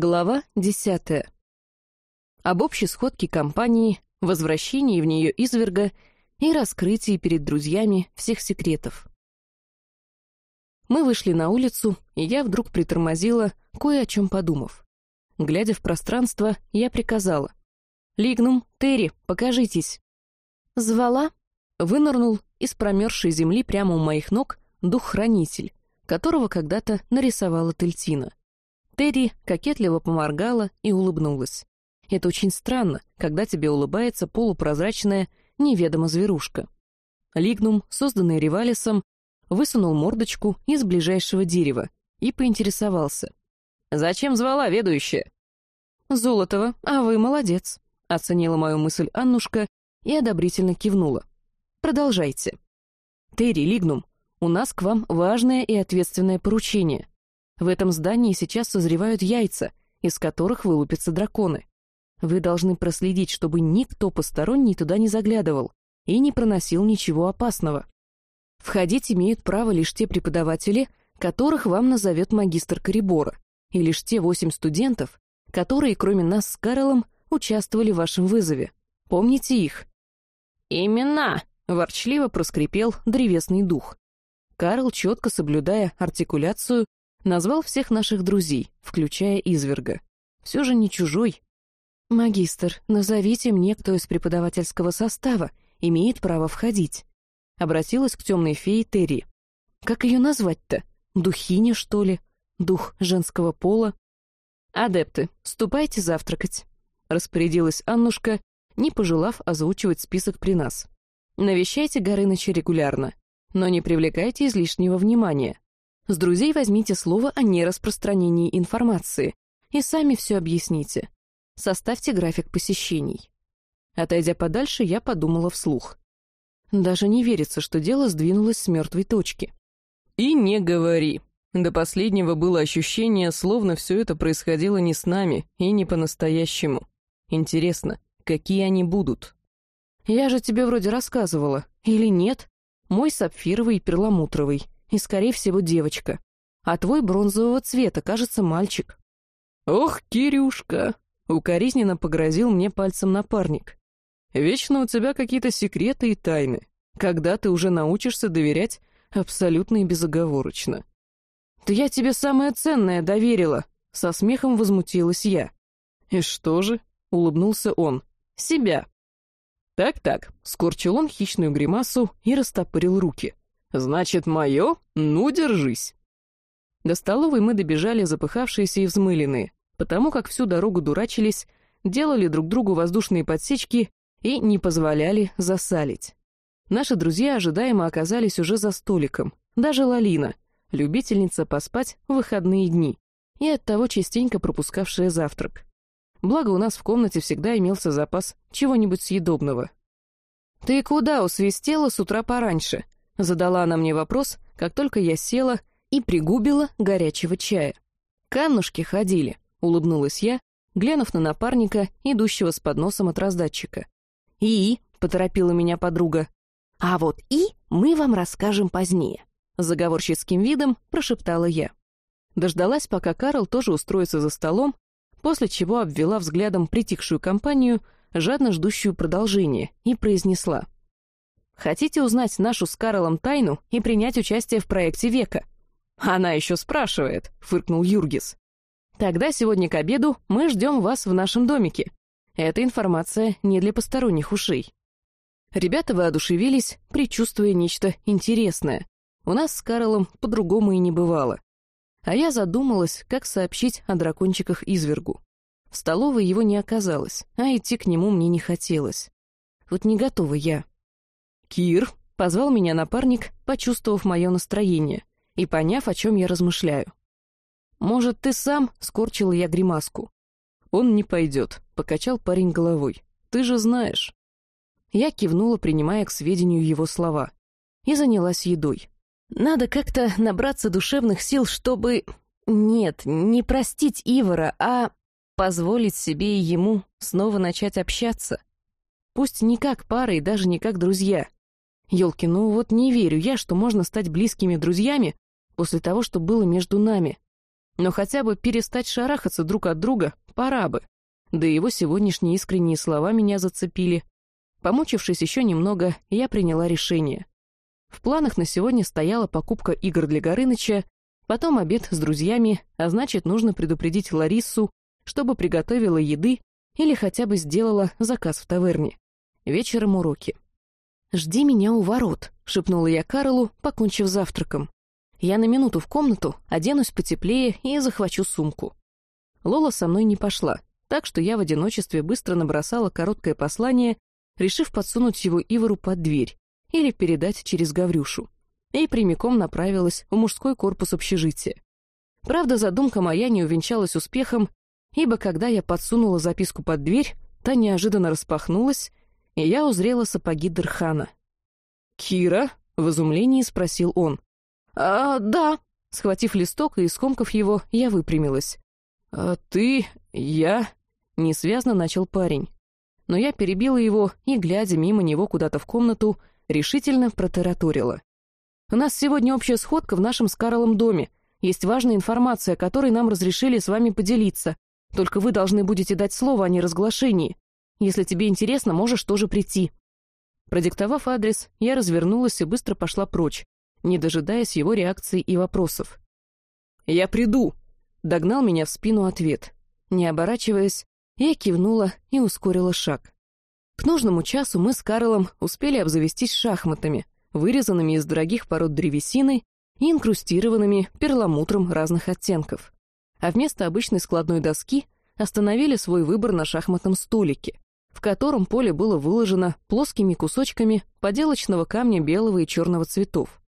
Глава десятая. Об общей сходке компании, возвращении в нее изверга и раскрытии перед друзьями всех секретов. Мы вышли на улицу, и я вдруг притормозила, кое о чем подумав. Глядя в пространство, я приказала. «Лигнум, Терри, покажитесь!» Звала, вынырнул из промерзшей земли прямо у моих ног дух-хранитель, которого когда-то нарисовала Тельтина. Терри кокетливо поморгала и улыбнулась. Это очень странно, когда тебе улыбается полупрозрачная, неведомо зверушка. Лигнум, созданный Ревалисом, высунул мордочку из ближайшего дерева и поинтересовался. «Зачем звала ведущая?» «Золотова, а вы молодец», — оценила мою мысль Аннушка и одобрительно кивнула. «Продолжайте». «Терри, Лигнум, у нас к вам важное и ответственное поручение. В этом здании сейчас созревают яйца, из которых вылупятся драконы. Вы должны проследить, чтобы никто посторонний туда не заглядывал и не проносил ничего опасного. Входить имеют право лишь те преподаватели, которых вам назовет магистр Корибора, и лишь те восемь студентов, которые, кроме нас с Карлом, участвовали в вашем вызове. Помните их?» «Имена!» — ворчливо проскрипел древесный дух. Карл, четко соблюдая артикуляцию, Назвал всех наших друзей, включая изверга. Все же не чужой. «Магистр, назовите мне, кто из преподавательского состава имеет право входить». Обратилась к темной фее Терри. «Как ее назвать-то? Духиня, что ли? Дух женского пола?» «Адепты, ступайте завтракать», — распорядилась Аннушка, не пожелав озвучивать список при нас. «Навещайте Горыныча регулярно, но не привлекайте излишнего внимания. С друзей возьмите слово о нераспространении информации и сами все объясните. Составьте график посещений. Отойдя подальше, я подумала вслух. Даже не верится, что дело сдвинулось с мертвой точки. И не говори. До последнего было ощущение, словно все это происходило не с нами и не по-настоящему. Интересно, какие они будут? Я же тебе вроде рассказывала. Или нет? Мой сапфировый и перламутровый — и, скорее всего, девочка. А твой бронзового цвета, кажется, мальчик». «Ох, Кирюшка!» — укоризненно погрозил мне пальцем напарник. «Вечно у тебя какие-то секреты и тайны. Когда ты уже научишься доверять абсолютно и безоговорочно?» «Да я тебе самое ценное доверила!» — со смехом возмутилась я. «И что же?» — улыбнулся он. «Себя». «Так-так», — скорчил он хищную гримасу и растопырил руки. Значит, мое? Ну, держись. До столовой мы добежали запыхавшиеся и взмыленные, потому как всю дорогу дурачились, делали друг другу воздушные подсечки и не позволяли засалить. Наши друзья ожидаемо оказались уже за столиком, даже Лалина, любительница поспать в выходные дни, и оттого частенько пропускавшая завтрак. Благо у нас в комнате всегда имелся запас чего-нибудь съедобного. «Ты куда усвистела с утра пораньше?» Задала она мне вопрос, как только я села и пригубила горячего чая. «Каннушки ходили», — улыбнулась я, глянув на напарника, идущего с подносом от раздатчика. «И?» — поторопила меня подруга. «А вот «и» мы вам расскажем позднее», — заговорщицким видом прошептала я. Дождалась, пока Карл тоже устроится за столом, после чего обвела взглядом притихшую компанию, жадно ждущую продолжения, и произнесла — Хотите узнать нашу с Карлом тайну и принять участие в проекте века?» «Она еще спрашивает», — фыркнул Юргис. «Тогда сегодня к обеду мы ждем вас в нашем домике. Эта информация не для посторонних ушей». Ребята воодушевились, предчувствуя нечто интересное. У нас с Карлом по-другому и не бывало. А я задумалась, как сообщить о дракончиках извергу. В столовой его не оказалось, а идти к нему мне не хотелось. Вот не готова я. «Кир», — позвал меня напарник, почувствовав мое настроение и поняв, о чем я размышляю. «Может, ты сам?» — скорчила я гримаску. «Он не пойдет», — покачал парень головой. «Ты же знаешь». Я кивнула, принимая к сведению его слова, и занялась едой. «Надо как-то набраться душевных сил, чтобы... Нет, не простить Ивара, а позволить себе и ему снова начать общаться. Пусть не как пара и даже не как друзья, Ёлки, ну вот не верю я, что можно стать близкими друзьями после того, что было между нами. Но хотя бы перестать шарахаться друг от друга пора бы. Да его сегодняшние искренние слова меня зацепили. Помучившись еще немного, я приняла решение. В планах на сегодня стояла покупка игр для Горыныча, потом обед с друзьями, а значит, нужно предупредить Ларису, чтобы приготовила еды или хотя бы сделала заказ в таверне. Вечером уроки. «Жди меня у ворот», — шепнула я Карлу, покончив завтраком. «Я на минуту в комнату, оденусь потеплее и захвачу сумку». Лола со мной не пошла, так что я в одиночестве быстро набросала короткое послание, решив подсунуть его Ивору под дверь или передать через Гаврюшу, и прямиком направилась в мужской корпус общежития. Правда, задумка моя не увенчалась успехом, ибо когда я подсунула записку под дверь, та неожиданно распахнулась, и я узрела сапоги Дырхана. «Кира?» — в изумлении спросил он. «А, да». Схватив листок и скомкав его, я выпрямилась. «А ты... я...» — несвязно начал парень. Но я перебила его и, глядя мимо него куда-то в комнату, решительно протараторила. «У нас сегодня общая сходка в нашем с Карлом доме. Есть важная информация, которой нам разрешили с вами поделиться. Только вы должны будете дать слово о неразглашении. Если тебе интересно, можешь тоже прийти». Продиктовав адрес, я развернулась и быстро пошла прочь, не дожидаясь его реакции и вопросов. «Я приду», — догнал меня в спину ответ. Не оборачиваясь, я кивнула и ускорила шаг. К нужному часу мы с Карлом успели обзавестись шахматами, вырезанными из дорогих пород древесины и инкрустированными перламутром разных оттенков. А вместо обычной складной доски остановили свой выбор на шахматном столике, в котором поле было выложено плоскими кусочками поделочного камня белого и черного цветов.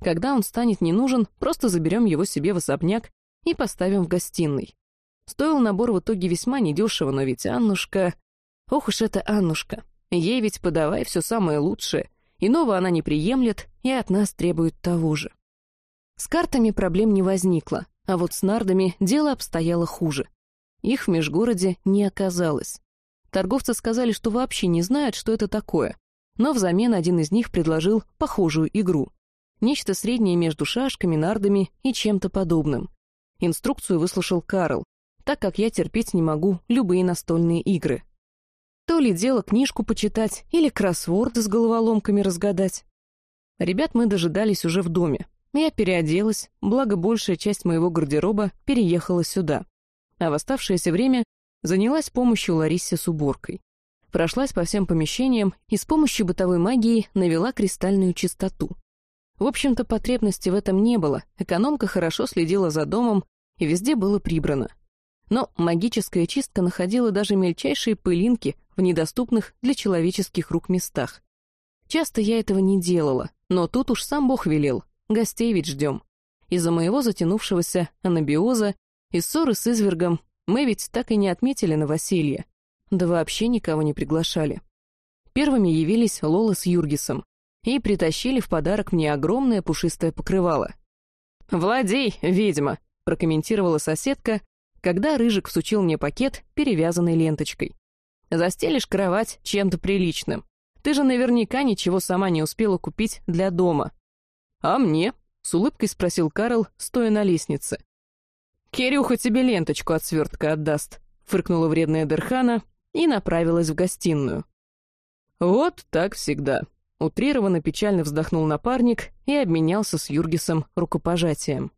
Когда он станет не нужен, просто заберем его себе в особняк и поставим в гостиной. Стоил набор в итоге весьма недешево, но ведь Аннушка... Ох уж эта Аннушка. Ей ведь подавай все самое лучшее. Иного она не приемлет и от нас требует того же. С картами проблем не возникло, а вот с нардами дело обстояло хуже. Их в межгороде не оказалось. Торговцы сказали, что вообще не знают, что это такое, но взамен один из них предложил похожую игру. Нечто среднее между шашками, нардами и чем-то подобным. Инструкцию выслушал Карл, так как я терпеть не могу любые настольные игры. То ли дело книжку почитать или кроссворды с головоломками разгадать. Ребят мы дожидались уже в доме. Я переоделась, благо большая часть моего гардероба переехала сюда. А в оставшееся время занялась помощью Ларисе с уборкой. Прошлась по всем помещениям и с помощью бытовой магии навела кристальную чистоту. В общем-то, потребности в этом не было, экономка хорошо следила за домом, и везде было прибрано. Но магическая чистка находила даже мельчайшие пылинки в недоступных для человеческих рук местах. Часто я этого не делала, но тут уж сам Бог велел, гостей ведь ждем. Из-за моего затянувшегося анабиоза и ссоры с извергом мы ведь так и не отметили новоселье. Да вообще никого не приглашали. Первыми явились Лола с Юргисом и притащили в подарок мне огромное пушистое покрывало. «Владей, ведьма!» — прокомментировала соседка, когда Рыжик всучил мне пакет, перевязанный ленточкой. «Застелишь кровать чем-то приличным. Ты же наверняка ничего сама не успела купить для дома». «А мне?» — с улыбкой спросил Карл, стоя на лестнице. «Кирюха тебе ленточку от свертка отдаст», — фыркнула вредная Дерхана и направилась в гостиную. «Вот так всегда», — утрированно печально вздохнул напарник и обменялся с Юргисом рукопожатием.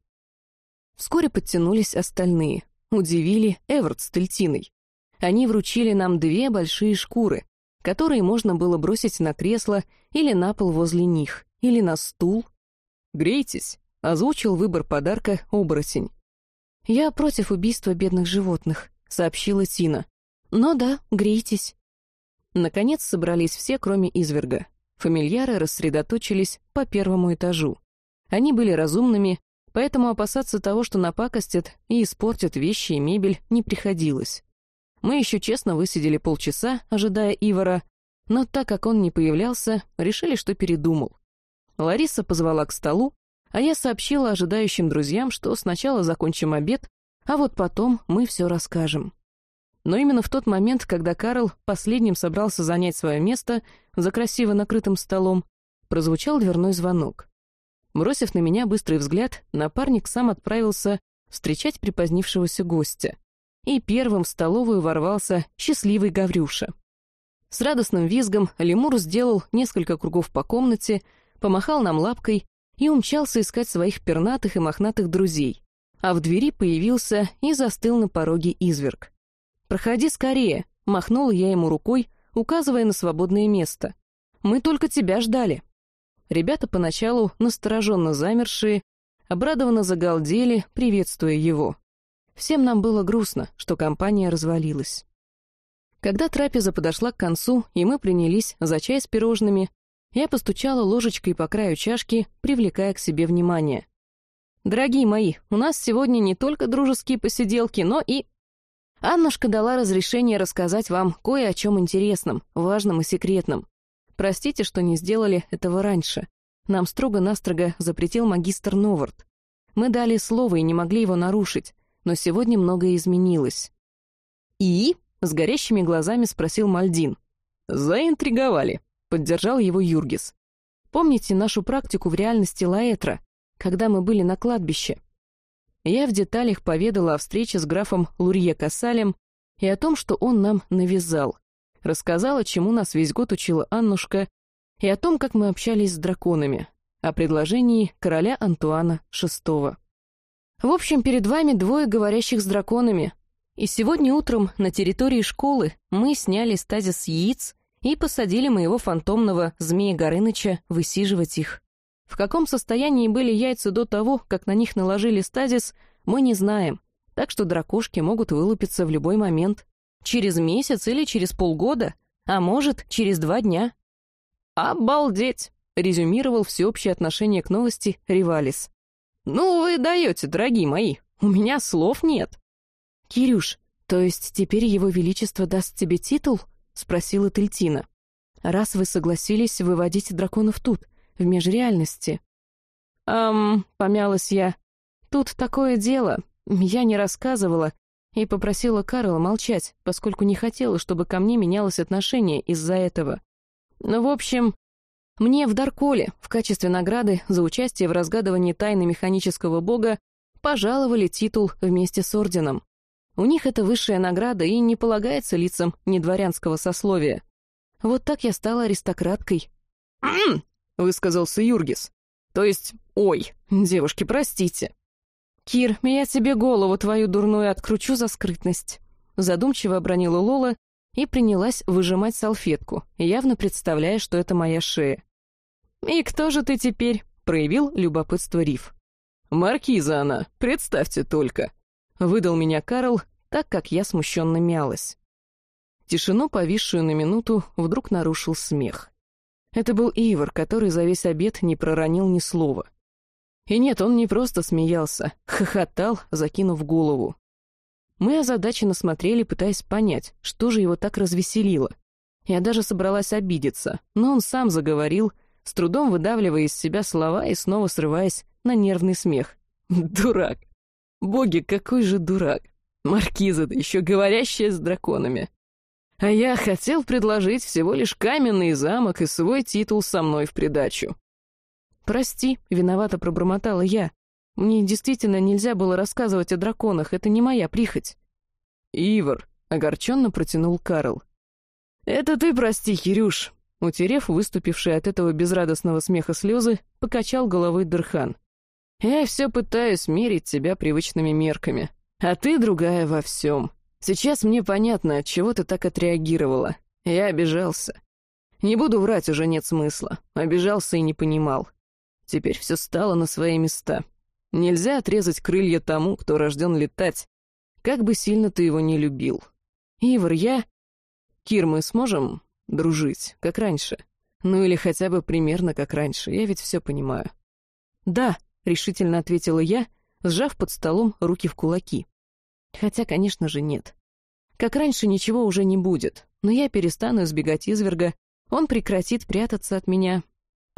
Вскоре подтянулись остальные удивили Эверт с Тельтиной. Они вручили нам две большие шкуры, которые можно было бросить на кресло или на пол возле них, или на стул. «Грейтесь», — озвучил выбор подарка оборотень. «Я против убийства бедных животных», — сообщила Тина. «Но да, грейтесь». Наконец собрались все, кроме изверга. Фамильяры рассредоточились по первому этажу. Они были разумными поэтому опасаться того, что напакостят и испортят вещи и мебель, не приходилось. Мы еще честно высидели полчаса, ожидая Ивара, но так как он не появлялся, решили, что передумал. Лариса позвала к столу, а я сообщила ожидающим друзьям, что сначала закончим обед, а вот потом мы все расскажем. Но именно в тот момент, когда Карл последним собрался занять свое место за красиво накрытым столом, прозвучал дверной звонок. Бросив на меня быстрый взгляд, напарник сам отправился встречать припозднившегося гостя. И первым в столовую ворвался счастливый Гаврюша. С радостным визгом лемур сделал несколько кругов по комнате, помахал нам лапкой и умчался искать своих пернатых и мохнатых друзей. А в двери появился и застыл на пороге изверг. «Проходи скорее», — махнула я ему рукой, указывая на свободное место. «Мы только тебя ждали». Ребята поначалу настороженно замершие, обрадованно загалдели, приветствуя его. Всем нам было грустно, что компания развалилась. Когда трапеза подошла к концу, и мы принялись за чай с пирожными, я постучала ложечкой по краю чашки, привлекая к себе внимание. «Дорогие мои, у нас сегодня не только дружеские посиделки, но и...» Аннушка дала разрешение рассказать вам кое о чем интересном, важном и секретном. Простите, что не сделали этого раньше. Нам строго-настрого запретил магистр Новард. Мы дали слово и не могли его нарушить, но сегодня многое изменилось. «И?» — с горящими глазами спросил Мальдин. «Заинтриговали», — поддержал его Юргис. «Помните нашу практику в реальности Лаэтра, когда мы были на кладбище?» Я в деталях поведала о встрече с графом Лурье Кассалем и о том, что он нам навязал. Рассказала, чему нас весь год учила Аннушка, и о том, как мы общались с драконами, о предложении короля Антуана VI. В общем, перед вами двое говорящих с драконами. И сегодня утром на территории школы мы сняли стазис яиц и посадили моего фантомного змея Горыныча высиживать их. В каком состоянии были яйца до того, как на них наложили стазис, мы не знаем, так что дракошки могут вылупиться в любой момент. Через месяц или через полгода, а может, через два дня. «Обалдеть!» — резюмировал всеобщее отношение к новости Ривалис. «Ну вы даете, дорогие мои, у меня слов нет». «Кирюш, то есть теперь его величество даст тебе титул?» — спросила Тельтина. «Раз вы согласились выводить драконов тут, в межреальности». «Эм...» — помялась я. «Тут такое дело. Я не рассказывала, и попросила Карла молчать, поскольку не хотела, чтобы ко мне менялось отношение из-за этого. Ну, в общем, мне в Дарколе в качестве награды за участие в разгадывании тайны механического бога пожаловали титул вместе с орденом. У них это высшая награда и не полагается лицам недворянского сословия. Вот так я стала аристократкой. «М-м!» высказался Юргис. «То есть, ой, девушки, простите». «Кир, я тебе голову твою дурную откручу за скрытность», задумчиво обронила Лола и принялась выжимать салфетку, явно представляя, что это моя шея. «И кто же ты теперь?» — проявил любопытство Риф. «Маркиза она, представьте только», — выдал меня Карл, так как я смущенно мялась. Тишину, повисшую на минуту, вдруг нарушил смех. Это был Ивар, который за весь обед не проронил ни слова. И нет, он не просто смеялся, хохотал, закинув голову. Мы озадаченно смотрели, пытаясь понять, что же его так развеселило. Я даже собралась обидеться, но он сам заговорил, с трудом выдавливая из себя слова и снова срываясь на нервный смех. «Дурак! Боги, какой же дурак! Маркиза-то еще говорящая с драконами! А я хотел предложить всего лишь каменный замок и свой титул со мной в придачу. «Прости», — виновато пробормотала я. «Мне действительно нельзя было рассказывать о драконах, это не моя прихоть». «Ивар», — огорченно протянул Карл. «Это ты прости, Кирюш», — утерев выступившие от этого безрадостного смеха слезы, покачал головой Дырхан. «Я все пытаюсь мерить тебя привычными мерками, а ты другая во всем. Сейчас мне понятно, от чего ты так отреагировала. Я обижался. Не буду врать, уже нет смысла. Обижался и не понимал. Теперь все стало на свои места. Нельзя отрезать крылья тому, кто рожден летать, как бы сильно ты его не любил. Ивар, я... Кир, мы сможем дружить, как раньше? Ну или хотя бы примерно как раньше, я ведь все понимаю. Да, решительно ответила я, сжав под столом руки в кулаки. Хотя, конечно же, нет. Как раньше ничего уже не будет, но я перестану избегать изверга, он прекратит прятаться от меня,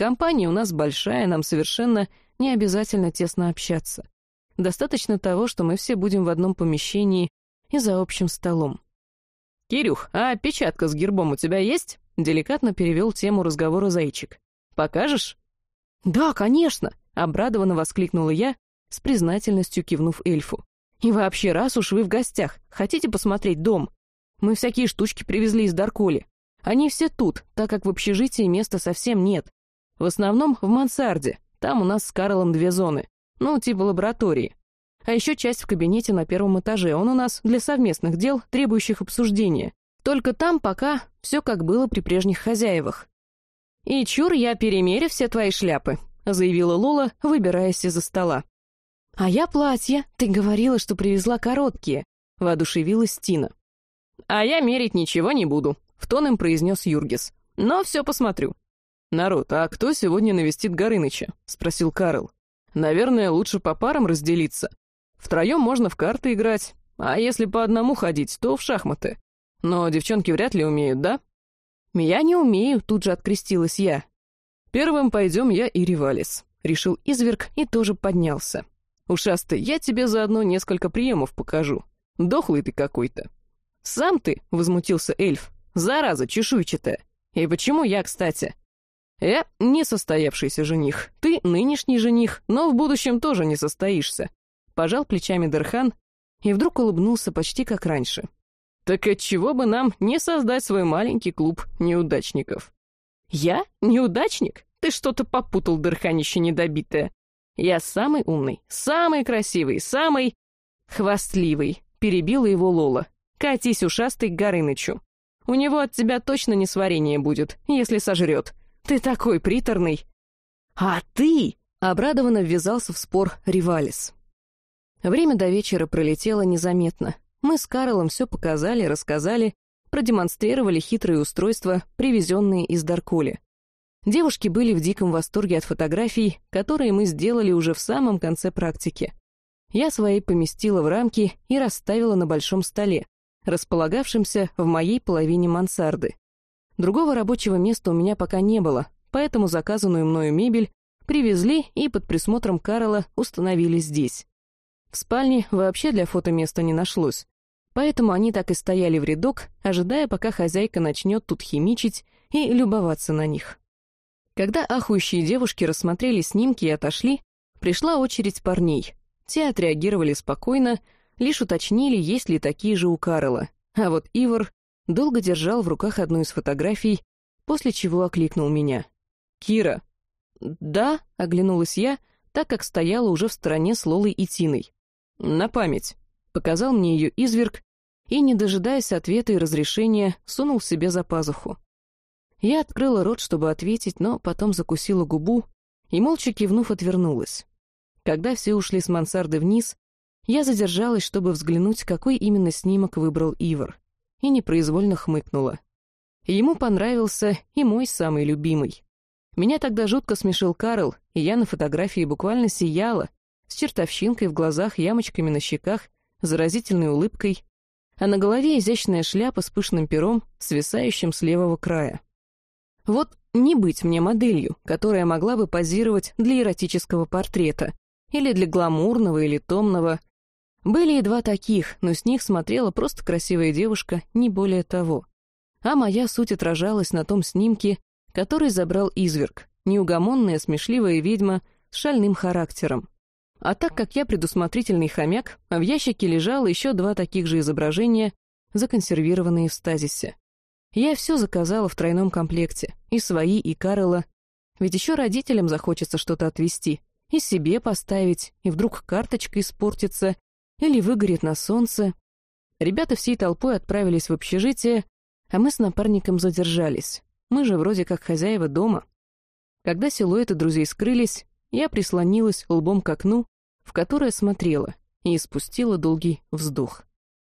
Компания у нас большая, нам совершенно не обязательно тесно общаться. Достаточно того, что мы все будем в одном помещении и за общим столом. «Кирюх, а печатка с гербом у тебя есть?» — деликатно перевел тему разговора Зайчик. «Покажешь?» «Да, конечно!» — обрадованно воскликнула я, с признательностью кивнув эльфу. «И вообще, раз уж вы в гостях, хотите посмотреть дом? Мы всякие штучки привезли из Дарколи. Они все тут, так как в общежитии места совсем нет. В основном в мансарде, там у нас с Карлом две зоны, ну, типа лаборатории. А еще часть в кабинете на первом этаже, он у нас для совместных дел, требующих обсуждения. Только там пока все как было при прежних хозяевах. «И чур, я перемерю все твои шляпы», — заявила Лола, выбираясь из-за стола. «А я платье. Ты говорила, что привезла короткие», — воодушевилась Тина. «А я мерить ничего не буду», — в тон им произнес Юргис. «Но все посмотрю». «Народ, а кто сегодня навестит Горыныча?» — спросил Карл. «Наверное, лучше по парам разделиться. Втроем можно в карты играть, а если по одному ходить, то в шахматы. Но девчонки вряд ли умеют, да?» «Я не умею», — тут же открестилась я. «Первым пойдем я и Ривалис», — решил изверг и тоже поднялся. «Ушастый, я тебе заодно несколько приемов покажу. Дохлый ты какой-то». «Сам ты?» — возмутился эльф. «Зараза чешуйчатая. И почему я, кстати?» «Я не состоявшийся жених. Ты нынешний жених, но в будущем тоже не состоишься». Пожал плечами Дерхан и вдруг улыбнулся почти как раньше. «Так отчего бы нам не создать свой маленький клуб неудачников?» «Я? Неудачник? Ты что-то попутал, Дерханище недобитое. Я самый умный, самый красивый, самый...» «Хвастливый», — перебила его Лола. «Катись, ушастый, к Горынычу. У него от тебя точно не сварение будет, если сожрет. Ты такой приторный!» «А ты!» — обрадованно ввязался в спор Ривалис. Время до вечера пролетело незаметно. Мы с Карлом все показали, рассказали, продемонстрировали хитрые устройства, привезенные из Дарколи. Девушки были в диком восторге от фотографий, которые мы сделали уже в самом конце практики. Я свои поместила в рамки и расставила на большом столе, располагавшемся в моей половине мансарды. Другого рабочего места у меня пока не было, поэтому заказанную мною мебель привезли и под присмотром Карла установили здесь. В спальне вообще для фото места не нашлось, поэтому они так и стояли в рядок, ожидая, пока хозяйка начнет тут химичить и любоваться на них. Когда ахующие девушки рассмотрели снимки и отошли, пришла очередь парней. Те отреагировали спокойно, лишь уточнили, есть ли такие же у Карла, а вот Ивар долго держал в руках одну из фотографий, после чего окликнул меня. «Кира!» «Да», — оглянулась я, так как стояла уже в стороне с Лолой и Тиной. «На память», — показал мне ее изверг и, не дожидаясь ответа и разрешения, сунул себе за пазуху. Я открыла рот, чтобы ответить, но потом закусила губу и, молча кивнув, отвернулась. Когда все ушли с мансарды вниз, я задержалась, чтобы взглянуть, какой именно снимок выбрал Ивар и непроизвольно хмыкнула. Ему понравился и мой самый любимый. Меня тогда жутко смешил Карл, и я на фотографии буквально сияла, с чертовщинкой в глазах, ямочками на щеках, заразительной улыбкой, а на голове изящная шляпа с пышным пером, свисающим с левого края. Вот не быть мне моделью, которая могла бы позировать для эротического портрета, или для гламурного или томного, были и два таких, но с них смотрела просто красивая девушка, не более того. А моя суть отражалась на том снимке, который забрал изверг, неугомонная смешливая ведьма с шальным характером. А так как я предусмотрительный хомяк, а в ящике лежало еще два таких же изображения, законсервированные в стазисе. Я все заказала в тройном комплекте, и свои, и Карла. Ведь еще родителям захочется что-то отвезти, и себе поставить, и вдруг карточка испортится, или выгорит на солнце. Ребята всей толпой отправились в общежитие, а мы с напарником задержались. Мы же вроде как хозяева дома. Когда силуэты друзей скрылись, я прислонилась лбом к окну, в которое смотрела, и испустила долгий вздох.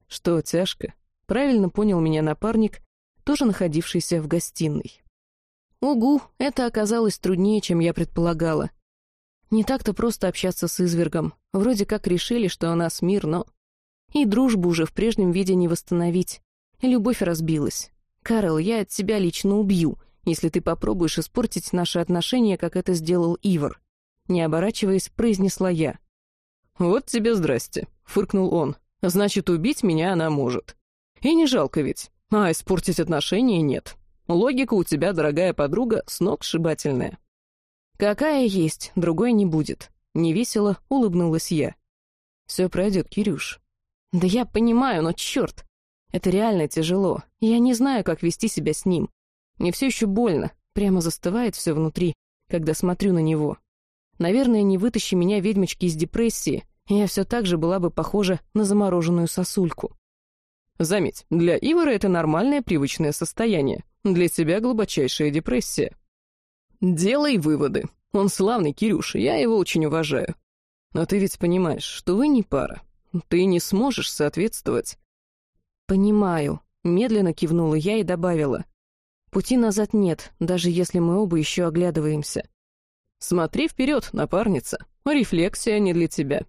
Что, тяжко? Правильно понял меня напарник, тоже находившийся в гостиной. Угу, это оказалось труднее, чем я предполагала. Не так-то просто общаться с извергом. Вроде как решили, что у нас мир, но... И дружбу уже в прежнем виде не восстановить. Любовь разбилась. Карл, я от тебя лично убью, если ты попробуешь испортить наши отношения, как это сделал Ивар. Не оборачиваясь, произнесла я. «Вот тебе здрасте», — фыркнул он. «Значит, убить меня она может. И не жалко ведь. А испортить отношения нет. Логика у тебя, дорогая подруга, с ног сшибательная. «Какая есть, другой не будет», Невесело улыбнулась я. «Все пройдет, Кирюш». «Да я понимаю, но черт! Это реально тяжело. Я не знаю, как вести себя с ним. Мне все еще больно, прямо застывает все внутри, когда смотрю на него. Наверное, не вытащи меня ведьмочки из депрессии, я все так же была бы похожа на замороженную сосульку. Заметь, для Ивара это нормальное привычное состояние, для тебя глубочайшая депрессия. Делай выводы. Он славный, Кирюша, я его очень уважаю. Но ты ведь понимаешь, что вы не пара. Ты не сможешь соответствовать. Понимаю. Медленно кивнула я и добавила. Пути назад нет, даже если мы оба еще оглядываемся. Смотри вперед, напарница. Рефлексия не для тебя.